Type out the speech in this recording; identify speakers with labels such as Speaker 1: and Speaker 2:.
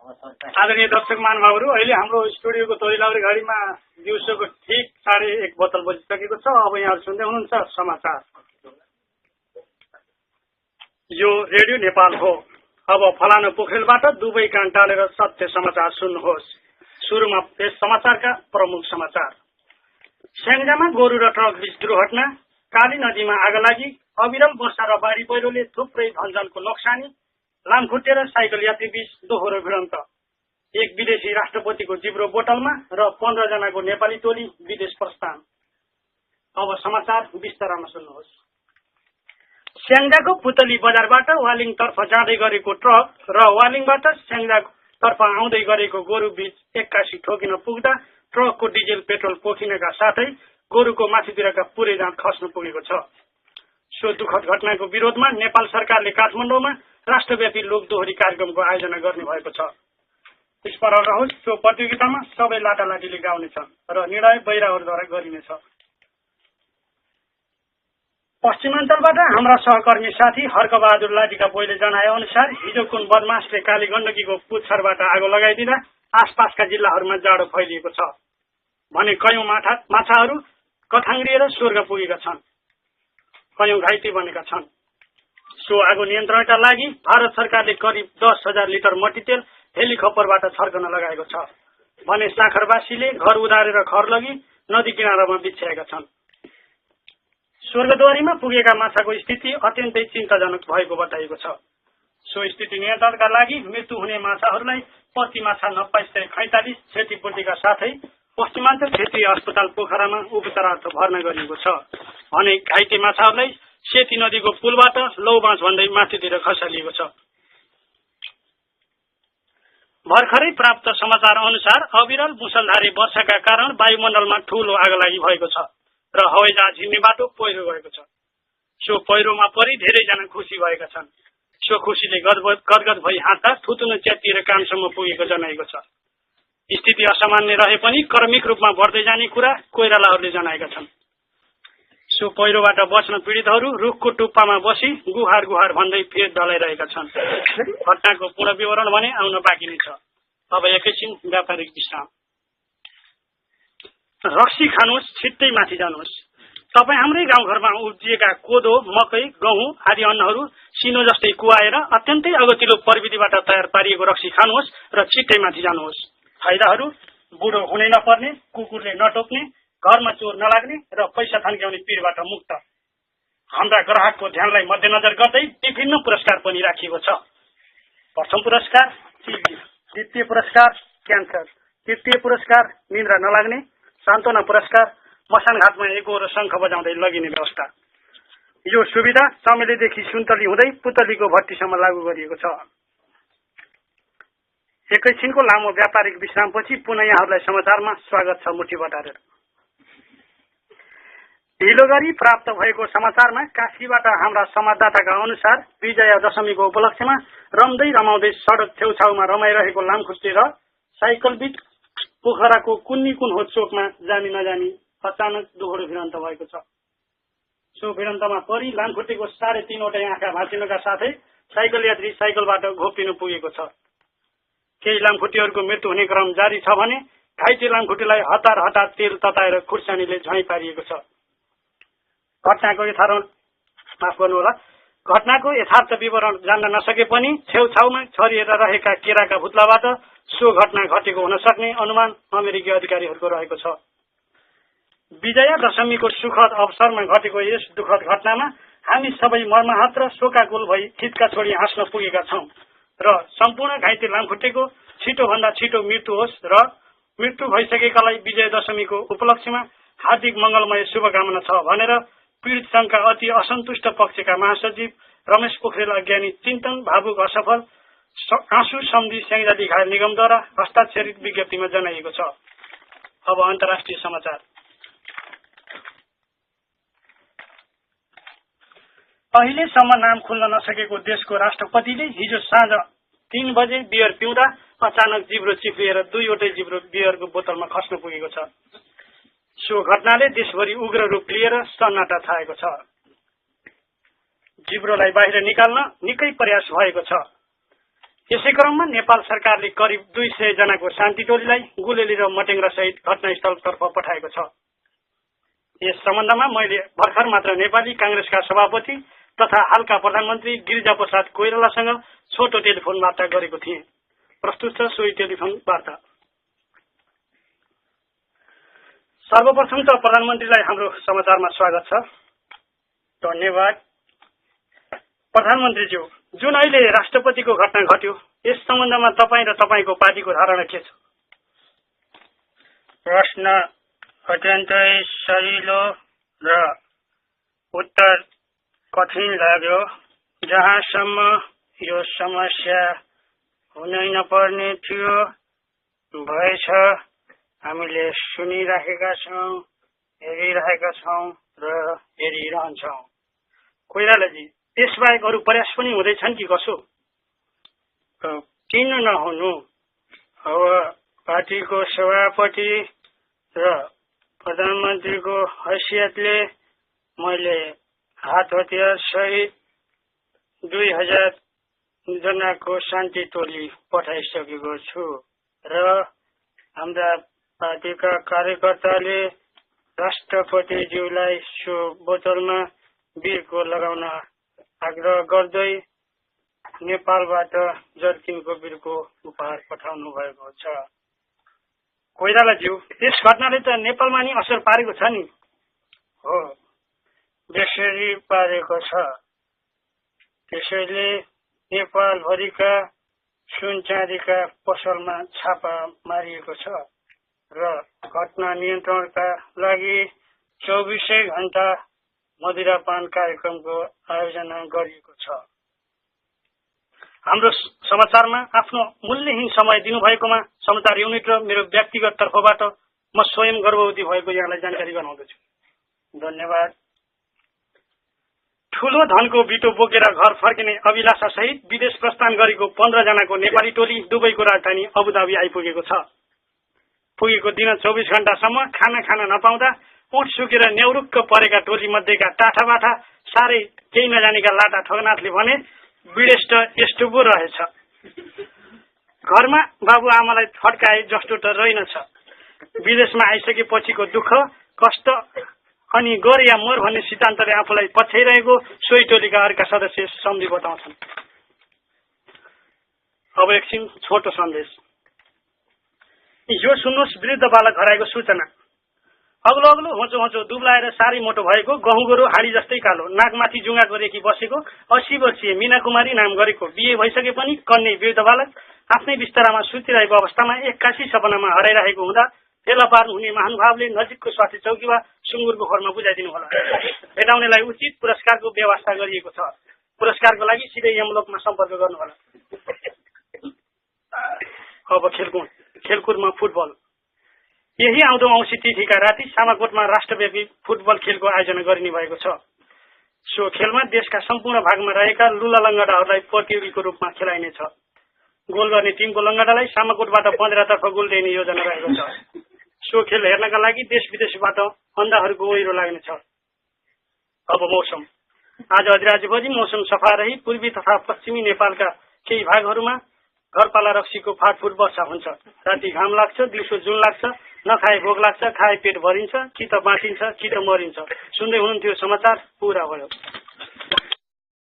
Speaker 1: आदरणीय दर्शक महानुभावहरू अहिले हाम्रो स्टुडियोको तोइलाउरी घडीमा दिउँसोको ठिक साढे एक बोतल बजिसकेको छ। अब यहाँहरू सुन्दै हुनुहुन्छ समाचार। यो रेडियो नेपाल हो। अब फलानु पोखरेलबाट दुवै कान टालेर सत्य समाचार सुन्नुहोस्। सुरुमा यस समाचारका प्रमुख समाचार। स्याङ्जामा गोरु र ट्रक बीच दुर्घटना। काली नदीमा आग लागि अविरल वर्षा र बाढी पहिरोले थुप्रै धनजनको नोक्सानी। लामखुट्टे र साइकल यात्री बीच दोहोरो भिडन्त। एक विदेशी राष्ट्रपतिको जिब्रो बोटलमा र पन्ध्र जनाको नेपाली टोली विदेश प्रस्थान। अब समाचार विस्तारमा सुन्नुहोस्। स्याङ्जाको पुतली बजारबाट वालिङ तर्फ जाँदै गरेको ट्रक र वालिङबाट स्याङ्जा तर्फ आउँदै गरेको गोरु बीच एक्कासी ठोकिन पुग्दा ट्रकको डिजेल पेट्रोल पोखिनका साथै गोरुको माथितिरका पुरै दाँत खस्न पुगेको छ। सो दुःखद घटनाको विरोधमा नेपाल सरकारले काठमाडौँमा राष्ट्रव्यापी लोक दोहोरी कार्यक्रमको आयोजना गर्ने भएको छ। स्मरण रहोस् सो प्रतियोगितामा सबै लाटालाटीले गाउनेछन् र निर्णय बहिराहरूद्वारा गरिनेछ। पश्चिमाञ्चलबाट हाम्रा सहकर्मी साथी हर्कबहादुर लाजीका बोइले जनाए अनुसार हिजो कुन बदमासले काली गण्डकीको पुच्छरबाट आगो लगाइदिँदा आसपासका जिल्लाहरूमा जाडो फैलिएको छ। भने कयौं माछा माछाहरू कथाङ्ग्रिएर स्वर्ग पुगेका छन्। कयौं घाइते बनेका छन्। सो आगो नियन्त्रणका लागि भारत सरकारले करिब दस हजार लिटर मट्टीतेल हेलिकप्टरबाट छर्कन लगाएको छ। भने साखरवासीले घर उधारेर घर लगी नदी किनारामा बिछ्याएका छन्। स्वर्गद्वारीमा पुगेका माछाको स्थिति अत्यन्तै चिन्ताजनक भएको बताइएको छ। सो स्थिति नियन्त्रणका लागि मृत्यु हुने माछाहरूलाई प्रति माछा नब्बे सय खैतालिस क्षतिपूर्तिका साथै पश्चिमाञ्चल क्षेत्रीय अस्पताल पोखरामा उपचारार्थ भर्ना गरिएको छ। भने घाइते माछाहरूलाई सेती नदीको पुलबाट लौबाँच भन्दै माथितिर खसालिएको छ। भर्खरै प्राप्त समाचार अनुसार अविरल मुसलधारे वर्षाका कारण वायुमण्डलमा ठूलो आगलागी भएको छ र हवाईजहाज हिँड्ने बाटो पहिरो गएको छ। सो पहिरोमा परि धेरैजना खुसी भएका छन्। सो खुसीले गदगद भई हाँस्दा थुतुनो च्यातिएर कामसम्म पुगेको जनाएको छ। स्थिति असामान्य रहे पनि क्रमिक रूपमा बढ्दै जाने कुरा कोइरालाहरूले जनाएका छन्। सो पहिरोबाट बच्न पीड़ितहरू रुखको टुप्पामा बसी गुहार गुहार भन्दै फेर डलाइरहेका छन्। घटनाको पूर्ण विवरण भने आउन बाँकी नै छ। अब एकैछिन व्यापारिक विश्राम रक्सी खानुहोस् छिट्टै माथि जानुहोस्। तपाईँ हाम्रै गाउँघरमा उब्जिएका कोदो मकै गहुँ आदि अन्नहरू सिनो जस्तै कुहाएर अत्यन्तै अगतिलो प्रविधिबाट तयार पारिएको रक्सी खानुहोस् र छिट्टै माथि जानुहोस्। फाइदाहरू बुढो हुनै नपर्ने कुकुरले नटोक्ने घरमा चोर नलाग्ने र पैसा थन्क्याउने पीरबाट मुक्त। हाम्रा ग्राहकको ध्यानलाई मध्यनजर गर्दै विभिन्न पुरस्कार पनि राखिएको छ। प्रथम पुरस्कार द्वितीय पुरस्कार क्यान्सर। तृतीय पुरस्कार निन्द्रा नलाग्ने। सान्त्वना पुरस्कार मसान घाटमा एगो र शङ्ख बजाउँदै लगिने व्यवस्था। यो सुविधा चमेलीदेखि सुन्तली हुँदै पुतलीको भट्टीसम्म लागू गरिएको छ। एकैछिनको लामो व्यापारिक विश्रामपछि पुनः यहाँहरूलाई समाचारमा स्वागत छ मुठी बटारेर ढिलो गरी प्राप्त भएको समाचारमा काशीबाट हाम्रा संवाददाताका अनुसार विजया दशमीको उपलक्ष्यमा रम्दै रमाउँदै सड़क छेउछाउमा रमाइरहेको लामखुट्टे र साइकल बीच पोखराको कुन्नी कुन हो चोकमा जानी नजानी अचानक दोहोरो भिडन्त भएको छ। सो भिडन्तमा परि लामखुट्टेको साढे तीनवटै आँखा भाँचिनुका साथै साइकल यात्री साइकलबाट घोपिनु पुगेको छ। केही लामखुट्टेहरूको मृत्यु हुने क्रम जारी छ भने घाइते लामखुट्टेलाई हतार हतार तेल तताएर खुर्सानीले झैँ पारिएको छ। घटनाको यथार्थ माफ गर्नुहोला। घटनाको यथार्थ विवरण जान्न नसके पनि छेउछाउमा छरिएर रहेका केराका भुत्लाबाट सो घटना घटेको हुन सक्ने अनुमान अमेरिकी अधिकारीहरूको रहेको छ। विजया दशमीको सुखद अवसरमा घटेको यस दुखद घटनामा हामी सबै मर्माहत र शोकाकुल भई खिचका छोडी हाँस्न पुगेका छौं र सम्पूर्ण घाइते लामखुट्टेको छिटोभन्दा छिटो मृत्यु होस् र मृत्यु भइसकेकालाई विजय दशमीको उपलक्ष्यमा हार्दिक मंगलमय शुभकामना छ भनेर पीड़ित संघका अति असन्तुष्ट पक्षका महासचिव रमेश पोखरेल अज्ञानी चिन्तन भावुक असफल आँसु सम्धि स्याङ्जाली घायल निगमद्वारा हस्ताक्षरित विज्ञप्तिमा जनाइएको छ। अब अन्तर्राष्ट्रिय समाचार। अहिलेसम्म नाम खुल्न नसकेको देशको राष्ट्रपतिले हिजो साँझ तीन बजे बियर पिउँदा अचानक जिब्रो चिप्लिएर दुईवटै जिब्रो बियरको बोतलमा खस्न पुगेको छ। सो घटनाले देशभरि उग्र रूप लिएर सन्नाटा छाएको छ। जिब्रोलाई बाहिर निकाल्न निकै प्रयास भएको छ। यसै क्रममा नेपाल सरकारले करिब दुई सय जनाको शान्ति टोलीलाई गुलेली र मटेङ्ग्रा सहित घटनास्थलतर्फ पठाएको छ। यस सम्बन्धमा मैले भर्खर मात्र नेपाली काङ्ग्रेसका सभापति तथा हालका प्रधानमन्त्री गिरिजा प्रसाद कोइरालासँग छोटो टेलिफोन वार्ता गरेको थिएँ। प्रस्तुत छ सोही टेलिफोन वार्ता। सर्वप्रथम त प्रधानमन्त्रीलाई हाम्रो समाचारमा स्वागत छ। धन्यवाद। प्रधानमन्त्रीज्यू जुन अहिले राष्ट्रपतिको घटना घट्यो यस सम्बन्धमा तपाईँ र तपाईँको पार्टीको धारणा के छ?
Speaker 2: प्रश्न अत्यन्तै सजिलो र उत्तर कठिन लाग्यो। जहाँसम्म यो समस्या हुनै नपर्ने थियो भएछ हामीले सुनिराखेका छौँ हेरिरहेका छौँ र हेरिरहन्छौँ।
Speaker 1: कोइरालाजी त्यसबाहेक अरू प्रयास पनि हुँदैछन् कि कसो?
Speaker 2: किन नहुनु। अब पार्टीको सभापति र प्रधानमन्त्रीको हैसियतले मैले हात हतियार सहित दुई हजार जनाको शान्ति टोली पठाइसकेको छु। र हाम्रा पार्टीका कार्यकर्ताले राष्ट्रपतिज्यूलाई सो बोतलमा बिर्को लगाउन आग्रह गर्दै नेपालबाट जर्किनको बिर्को उपहार पठाउनु भएको छ।
Speaker 1: कोइरालाज्यू यस घटनाले त नेपालमा नि असर पारेको छ नि।
Speaker 2: हो यसरी पारेको छ। त्यसैले नेपालभरिका सुन चाँदीका पसलमा छापा मारिएको छ। र घटना नियन्त्रणका लागि चौबिसै घण्टा मदिरापान कार्यक्रमको आयोजना गरिएको छ।
Speaker 1: हाम्रो समाचारमा आफ्नो मूल्यहीन समय दिनुभएकोमा समाचार युनिट र मेरो व्यक्तिगत तर्फबाट म स्वयं गर्भवती भएको यहाँलाई जानकारी गराउँदछु।
Speaker 2: धन्यवाद।
Speaker 1: ठूलो धनको बिटो बोकेर घर फर्किने अभिलाषा सहित विदेश प्रस्थान गरेको पन्ध्रजनाको नेपाली टोली दुबईको राजधानी अबुधाबी आइपुगेको छ। पुगेको दिन चौबिस घण्टासम्म खाना खान नपाउँदा उठ सुकेर नेउरुक्क परेका टोली मध्येका टाठा बाठा साह्रै केही नजानेका लाटा ठगनाथले भने विडेष्ट यस्तो पो रहेछ। घरमा बाबुआमालाई फड्काए जस्तो त रहेनछ। विदेशमा आइसकेपछिको दुःख कष्ट अनि गर या मर भन्ने सिद्धान्तले आफूलाई पछ्याइरहेको सोही टोलीका अर्का सदस्य सम्झी बताउँछन्। अब एकछिन छोटो सन्देश। यो सुन्नुहोस् वृद्ध बालक हराएको सूचना। अग्लो अग्लो होचो होचो दुब्लाएर साह्रै मोटो भएको गहुँ गोरु हाडी जस्तै कालो नाकमाथि जुङ्गाको रेखी बसेको अस्सी वर्षीय मिना कुमारी नाम गरेको बिहे भइसके पनि कन्ने वृद्ध बालक आफ्नै बिस्तारामा सुतिरहेको अवस्थामा एक्कासी सपनामा हराइरहेको हुँदा फेला पार्नु हुने महानुभावले नजिकको स्वास्थ्य चौकी वा सुँगुरको घरमा बुझाइदिनु होला। भेटाउनेलाई उचित पुरस्कारको व्यवस्था गरिएको छ। पुरस्कारको लागि सिधै यमलोकमा सम्पर्क गर्नुहोला। अब खेलकुद। खेलकुदमा फुटबल। यही आउँदो औँसी तिथिका राति सामाकोटमा राष्ट्रव्यापी फुटबल खेलको आयोजना गरिने भएको छ। सो खेलमा देशका सम्पूर्ण भागमा रहेका लुला लङ्गडाहरूलाई प्रतियोगीको रूपमा खेलाइनेछ। गोल गर्ने टिमको लङ्गडालाई सामाकोटबाट पन्ध्रतर्फ गोल दिने योजना रहेको छ। सो खेल हेर्नका लागि देश विदेशबाट अन्धाहरूको ओहिरो लाग्नेछ। अब मौसम। आज अधिराज्यभरि मौसम सफा रही पूर्वी तथा पश्चिमी नेपालका केही भागहरूमा घरपाला रक्सीको फाटफुट वर्षा हुन्छ। राति घाम लाग्छ दिउँसो जुन लाग्छ नखाए भोग लाग्छ खाए पेट भरिन्छ कि त बाँचिन्छ कि त मरिन्छ। सुन्दै हुनुहुन्थ्यो समाचार पुरा भयो।